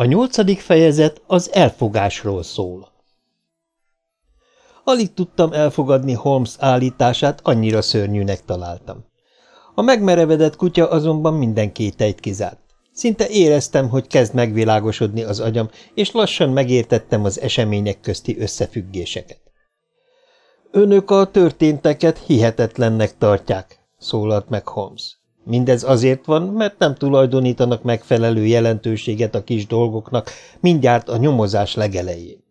A nyolcadik fejezet az elfogásról szól. Alig tudtam elfogadni Holmes állítását, annyira szörnyűnek találtam. A megmerevedett kutya azonban minden kételyt kizárt. Szinte éreztem, hogy kezd megvilágosodni az agyam, és lassan megértettem az események közti összefüggéseket. Önök a történteket hihetetlennek tartják, szólalt meg Holmes. Mindez azért van, mert nem tulajdonítanak megfelelő jelentőséget a kis dolgoknak mindjárt a nyomozás legelején.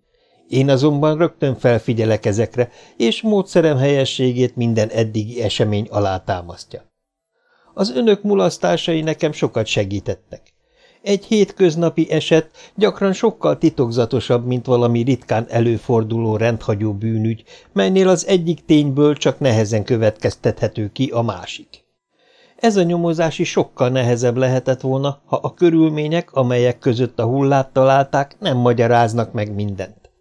Én azonban rögtön felfigyelek ezekre, és módszerem helyességét minden eddigi esemény alátámasztja. Az önök mulasztásai nekem sokat segítettek. Egy hétköznapi eset gyakran sokkal titokzatosabb, mint valami ritkán előforduló rendhagyó bűnügy, melynél az egyik tényből csak nehezen következtethető ki a másik. Ez a nyomozás is sokkal nehezebb lehetett volna, ha a körülmények, amelyek között a hullát találták, nem magyaráznak meg mindent.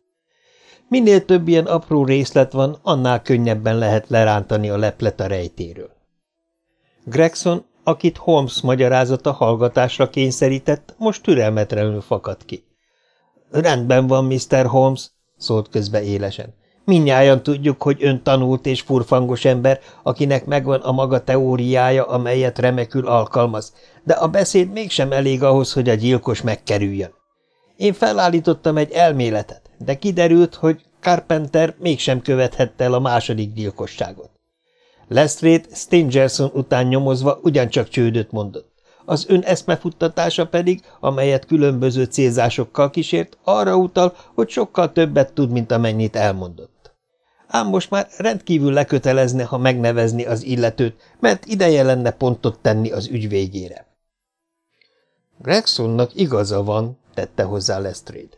Minél több ilyen apró részlet van, annál könnyebben lehet lerántani a leplet a rejtéről. Gregson, akit Holmes magyarázata hallgatásra kényszerített, most türelmetlenül fakadt ki. – Rendben van, Mr. Holmes – szólt közbe élesen. Mindnyájan tudjuk, hogy ön tanult és furfangos ember, akinek megvan a maga teóriája, amelyet remekül alkalmaz, de a beszéd mégsem elég ahhoz, hogy a gyilkos megkerüljön. Én felállítottam egy elméletet, de kiderült, hogy Carpenter mégsem követhette el a második gyilkosságot. Lestrade Stingerson után nyomozva ugyancsak csődöt mondott. Az ön eszmefuttatása pedig, amelyet különböző célzásokkal kísért, arra utal, hogy sokkal többet tud, mint amennyit elmondott ám most már rendkívül lekötelezne, ha megnevezni az illetőt, mert ideje lenne pontot tenni az ügy végére. Gregsonnak igaza van, tette hozzá Lestrade.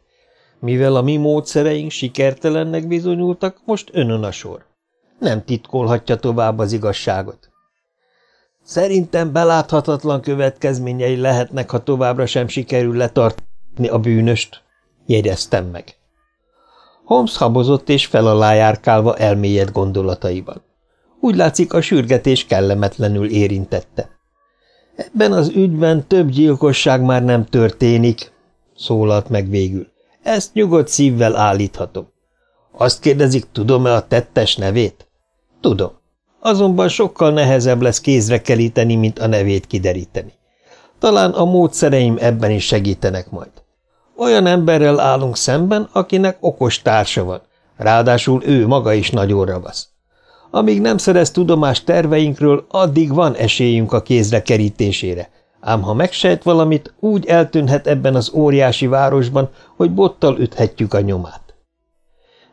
Mivel a mi módszereink sikertelennek bizonyultak, most önön a sor. Nem titkolhatja tovább az igazságot. Szerintem beláthatatlan következményei lehetnek, ha továbbra sem sikerül letartani a bűnöst, jegyeztem meg. Holmes habozott és fel alá járkálva gondolataiban. Úgy látszik, a sürgetés kellemetlenül érintette. Ebben az ügyben több gyilkosság már nem történik, szólalt meg végül. Ezt nyugodt szívvel állíthatom. Azt kérdezik, tudom-e a tettes nevét? Tudom. Azonban sokkal nehezebb lesz kézre keríteni, mint a nevét kideríteni. Talán a módszereim ebben is segítenek majd. Olyan emberrel állunk szemben, akinek okos társa van, ráadásul ő maga is nagyon ravasz. Amíg nem szerez tudomást terveinkről, addig van esélyünk a kézre kerítésére, ám ha megsejt valamit, úgy eltűnhet ebben az óriási városban, hogy bottal üthetjük a nyomát.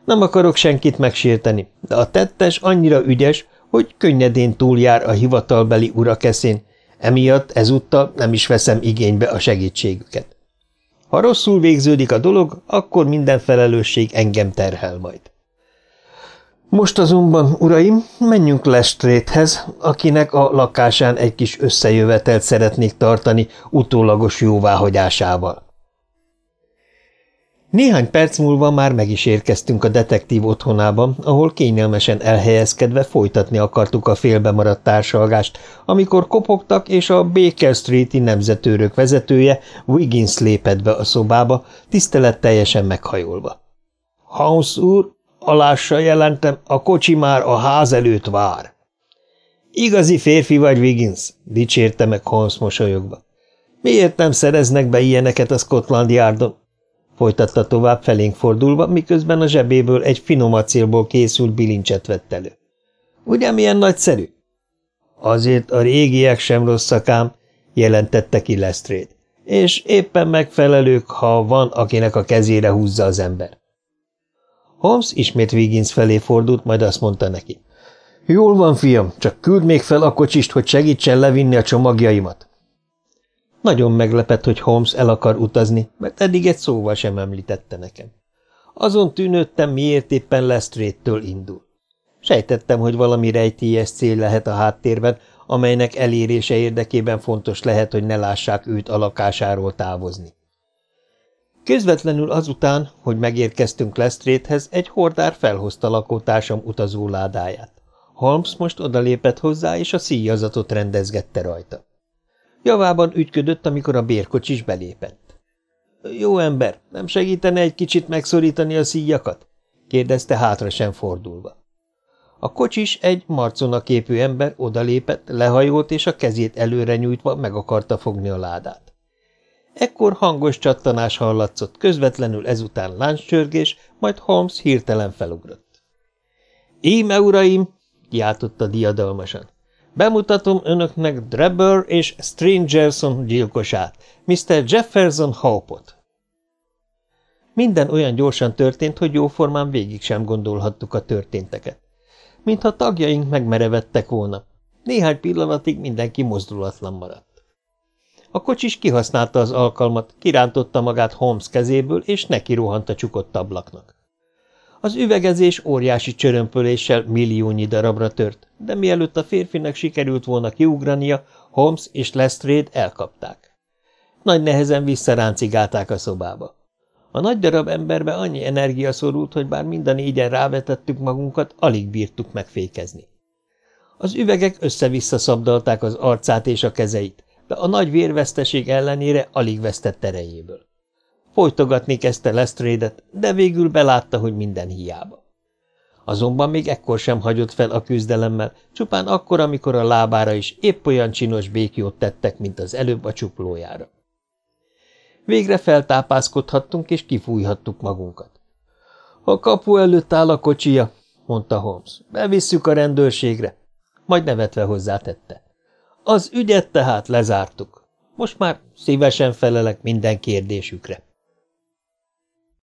Nem akarok senkit megsérteni, de a tettes annyira ügyes, hogy könnyedén túljár a hivatalbeli urakeszén, emiatt ezúttal nem is veszem igénybe a segítségüket. Ha rosszul végződik a dolog, akkor minden felelősség engem terhel majd. Most azonban, uraim, menjünk Lestréthez, akinek a lakásán egy kis összejövetelt szeretnék tartani utólagos jóváhagyásával. Néhány perc múlva már meg is érkeztünk a detektív otthonába, ahol kényelmesen elhelyezkedve folytatni akartuk a félbe maradt társalgást, amikor kopogtak, és a Baker Street-i nemzetőrök vezetője Wiggins lépett be a szobába, teljesen meghajolva. – House úr, alással jelentem, a kocsi már a ház előtt vár. – Igazi férfi vagy, Wiggins, dicsérte meg Holmes mosolyogva. – Miért nem szereznek be ilyeneket a Scotland Yardon? Folytatta tovább felénk fordulva, miközben a zsebéből egy finom acélból készült bilincset vett elő. Ugye milyen nagyszerű? Azért a régiek sem rosszak ám, jelentette ki Lestrade, és éppen megfelelők, ha van, akinek a kezére húzza az ember. Holmes ismét Wiggins felé fordult, majd azt mondta neki. Jól van, fiam, csak küld még fel a kocsist, hogy segítsen levinni a csomagjaimat. Nagyon meglepett, hogy Holmes el akar utazni, mert eddig egy szóval sem említette nekem. Azon tűnődtem, miért éppen Lestrade-től indul. Sejtettem, hogy valami rejtélyes cél lehet a háttérben, amelynek elérése érdekében fontos lehet, hogy ne lássák őt a lakásáról távozni. Közvetlenül azután, hogy megérkeztünk Lestréthez, egy hordár felhozta lakótársam utazóládáját. Holmes most odalépett hozzá, és a szíjazatot rendezgette rajta. Javában ügyködött, amikor a bérkocsis belépett. Jó ember, nem segítene egy kicsit megszorítani a szíjakat? kérdezte hátra sem fordulva. A kocsis egy marcona képű ember odalépett, lehajolt, és a kezét előre nyújtva meg akarta fogni a ládát. Ekkor hangos csattanás hallatszott, közvetlenül ezután láncscsörgés, majd Holmes hirtelen felugrott. – Íme, uraim! – kiáltotta diadalmasan. – Bemutatom önöknek Drebber és Strangerson gyilkosát, Mr. Jefferson Hope-ot. Minden olyan gyorsan történt, hogy jóformán végig sem gondolhattuk a történteket. Mintha tagjaink megmerevettek volna. Néhány pillanatig mindenki mozdulatlan maradt. A kocsis kihasználta az alkalmat, kirántotta magát Holmes kezéből, és neki rohant a csukott ablaknak. Az üvegezés óriási csörömpöléssel milliónyi darabra tört, de mielőtt a férfinek sikerült volna kiugrania, Holmes és Lestrade elkapták. Nagy nehezen visszaráncigálták a szobába. A nagy darab emberbe annyi energia szorult, hogy bár mind négyen rávetettük magunkat, alig bírtuk megfékezni. Az üvegek össze-vissza szabdalták az arcát és a kezeit, de a nagy vérveszteség ellenére alig vesztett erejéből. Folytogatni kezdte Lestrédet, de végül belátta, hogy minden hiába. Azonban még ekkor sem hagyott fel a küzdelemmel, csupán akkor, amikor a lábára is épp olyan csinos békjót tettek, mint az előbb a csuklójára. Végre feltápászkodhattunk, és kifújhattuk magunkat. A kapu előtt áll a kocsija, mondta Holmes. Bevisszük a rendőrségre. Majd nevetve hozzátette. Az ügyet tehát lezártuk. Most már szívesen felelek minden kérdésükre.